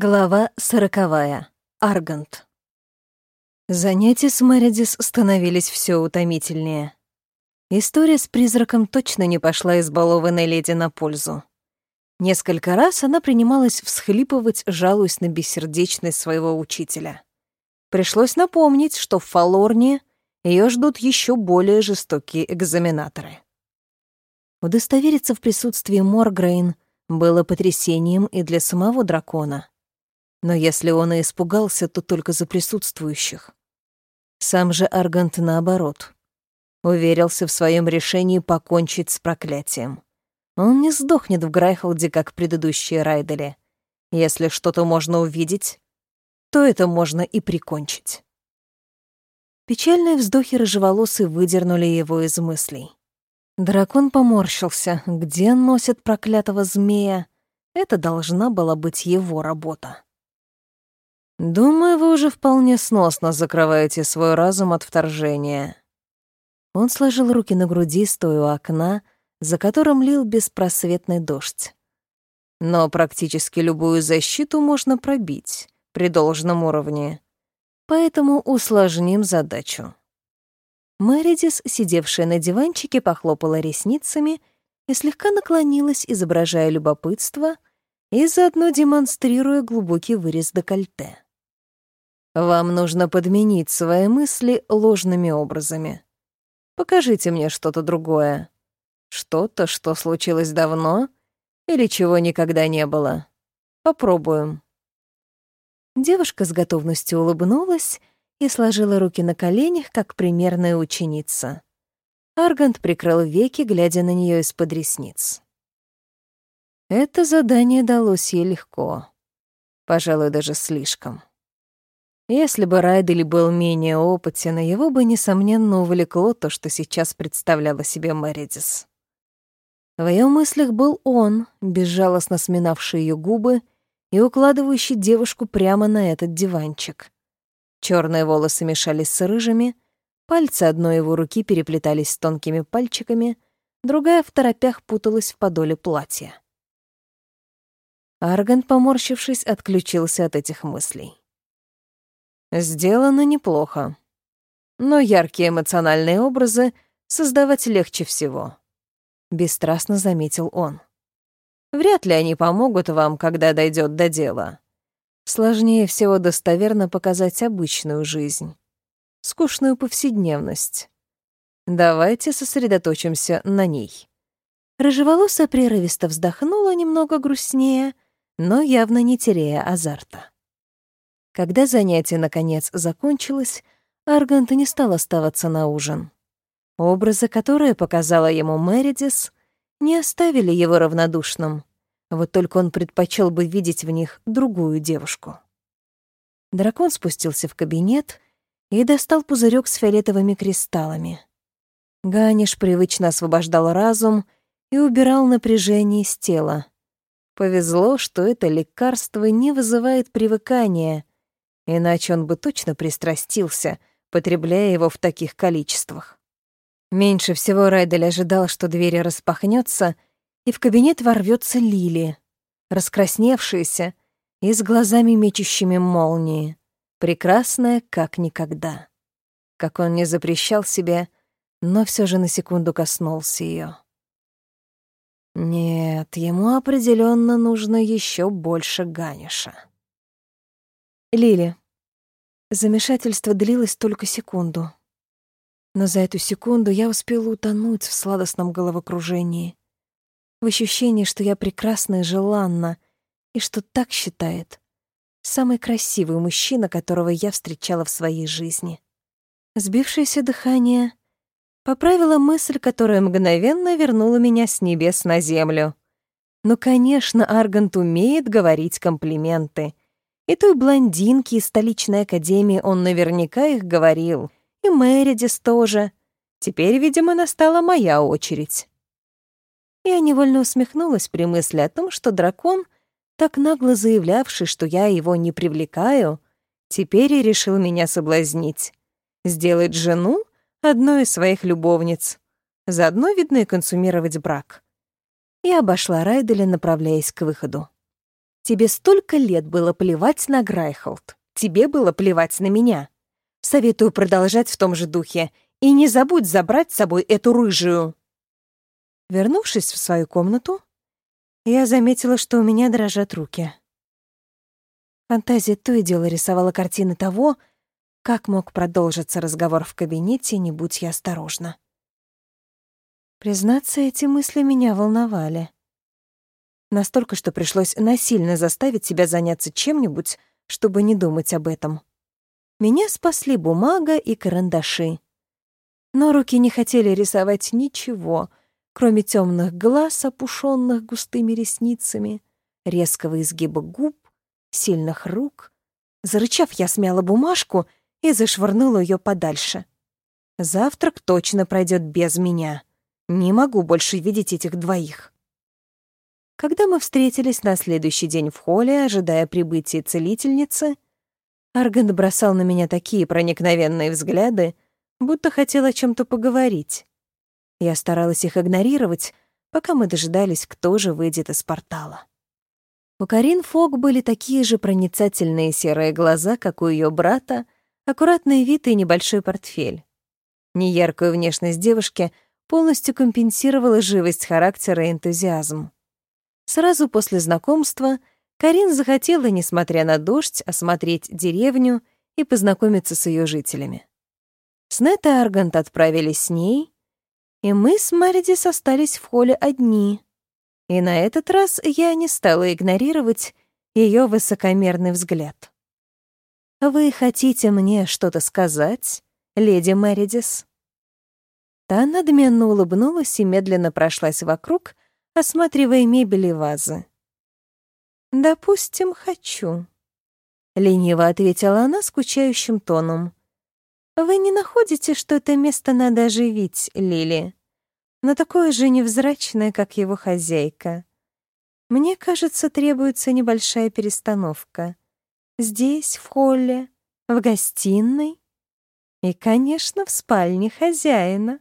Глава сороковая. Аргант. Занятия с Мередис становились все утомительнее. История с призраком точно не пошла избалованной леди на пользу. Несколько раз она принималась всхлипывать, жалуясь на бессердечность своего учителя. Пришлось напомнить, что в Фалорне ее ждут еще более жестокие экзаменаторы. Удостовериться в присутствии Моргрейн было потрясением и для самого дракона — но если он и испугался, то только за присутствующих. Сам же Аргант, наоборот, уверился в своем решении покончить с проклятием. Он не сдохнет в Грайхолде, как предыдущие Райдели. Если что-то можно увидеть, то это можно и прикончить. Печальные вздохи рыжеволосы выдернули его из мыслей. Дракон поморщился. Где носит проклятого змея? Это должна была быть его работа. «Думаю, вы уже вполне сносно закрываете свой разум от вторжения». Он сложил руки на груди, стоя у окна, за которым лил беспросветный дождь. Но практически любую защиту можно пробить при должном уровне. Поэтому усложним задачу. Мэридис, сидевшая на диванчике, похлопала ресницами и слегка наклонилась, изображая любопытство и заодно демонстрируя глубокий вырез декольте. Вам нужно подменить свои мысли ложными образами. Покажите мне что-то другое. Что-то, что случилось давно или чего никогда не было. Попробуем. Девушка с готовностью улыбнулась и сложила руки на коленях, как примерная ученица. Аргант прикрыл веки, глядя на нее из-под ресниц. Это задание далось ей легко. Пожалуй, даже слишком. Если бы Райдели был менее опытен, его бы, несомненно, увлекло то, что сейчас представляла себе Мэридис. В ее мыслях был он, безжалостно сминавший ее губы и укладывающий девушку прямо на этот диванчик. Черные волосы мешались с рыжими, пальцы одной его руки переплетались с тонкими пальчиками, другая в торопях путалась в подоле платья. Аргант, поморщившись, отключился от этих мыслей. Сделано неплохо. Но яркие эмоциональные образы создавать легче всего. Бесстрастно заметил он. Вряд ли они помогут вам, когда дойдет до дела. Сложнее всего достоверно показать обычную жизнь. Скучную повседневность. Давайте сосредоточимся на ней. Рыжеволосая прерывисто вздохнула немного грустнее, но явно не теряя азарта. Когда занятие, наконец, закончилось, Аргант не стал оставаться на ужин. Образы, которые показала ему Меридис, не оставили его равнодушным. Вот только он предпочел бы видеть в них другую девушку. Дракон спустился в кабинет и достал пузырек с фиолетовыми кристаллами. Ганиш привычно освобождал разум и убирал напряжение с тела. Повезло, что это лекарство не вызывает привыкания, Иначе он бы точно пристрастился, потребляя его в таких количествах. Меньше всего Райдель ожидал, что дверь распахнется, и в кабинет ворвется Лили, раскрасневшаяся и с глазами мечущими молнии, прекрасная как никогда. Как он не запрещал себе, но все же на секунду коснулся ее. Нет, ему определенно нужно еще больше Ганиша. Лили. Замешательство длилось только секунду. Но за эту секунду я успела утонуть в сладостном головокружении, в ощущении, что я прекрасна и желанна, и что так считает самый красивый мужчина, которого я встречала в своей жизни. Сбившееся дыхание поправила мысль, которая мгновенно вернула меня с небес на землю. Ну, конечно, Аргант умеет говорить комплименты — и той блондинке из столичной академии он наверняка их говорил. И Мэридис тоже. Теперь, видимо, настала моя очередь. Я невольно усмехнулась при мысли о том, что дракон, так нагло заявлявший, что я его не привлекаю, теперь и решил меня соблазнить. Сделать жену одной из своих любовниц. Заодно, видно, и консумировать брак. Я обошла Райделя, направляясь к выходу. Тебе столько лет было плевать на Грайхолд. Тебе было плевать на меня. Советую продолжать в том же духе. И не забудь забрать с собой эту рыжую. Вернувшись в свою комнату, я заметила, что у меня дрожат руки. Фантазия то и дело рисовала картины того, как мог продолжиться разговор в кабинете, не будь я осторожна. Признаться, эти мысли меня волновали. Настолько, что пришлось насильно заставить себя заняться чем-нибудь, чтобы не думать об этом. Меня спасли бумага и карандаши. Но руки не хотели рисовать ничего, кроме темных глаз, опушенных густыми ресницами, резкого изгиба губ, сильных рук. Зарычав, я смяла бумажку и зашвырнула ее подальше. Завтрак точно пройдет без меня. Не могу больше видеть этих двоих. Когда мы встретились на следующий день в холле, ожидая прибытия целительницы, Арган бросал на меня такие проникновенные взгляды, будто хотел о чем то поговорить. Я старалась их игнорировать, пока мы дожидались, кто же выйдет из портала. У Карин Фок были такие же проницательные серые глаза, как у ее брата, аккуратный вид и небольшой портфель. Неяркую внешность девушки полностью компенсировала живость характера и энтузиазм. Сразу после знакомства Карин захотела, несмотря на дождь, осмотреть деревню и познакомиться с ее жителями. Снет и Аргант отправились с ней, и мы с Маридис остались в холле одни. И на этот раз я не стала игнорировать ее высокомерный взгляд. «Вы хотите мне что-то сказать, леди Мэридис?» Та надменно улыбнулась и медленно прошлась вокруг, осматривая мебель и вазы. «Допустим, хочу», — лениво ответила она скучающим тоном. «Вы не находите, что это место надо оживить, Лили? Но такое же невзрачное, как его хозяйка. Мне кажется, требуется небольшая перестановка. Здесь, в холле, в гостиной и, конечно, в спальне хозяина».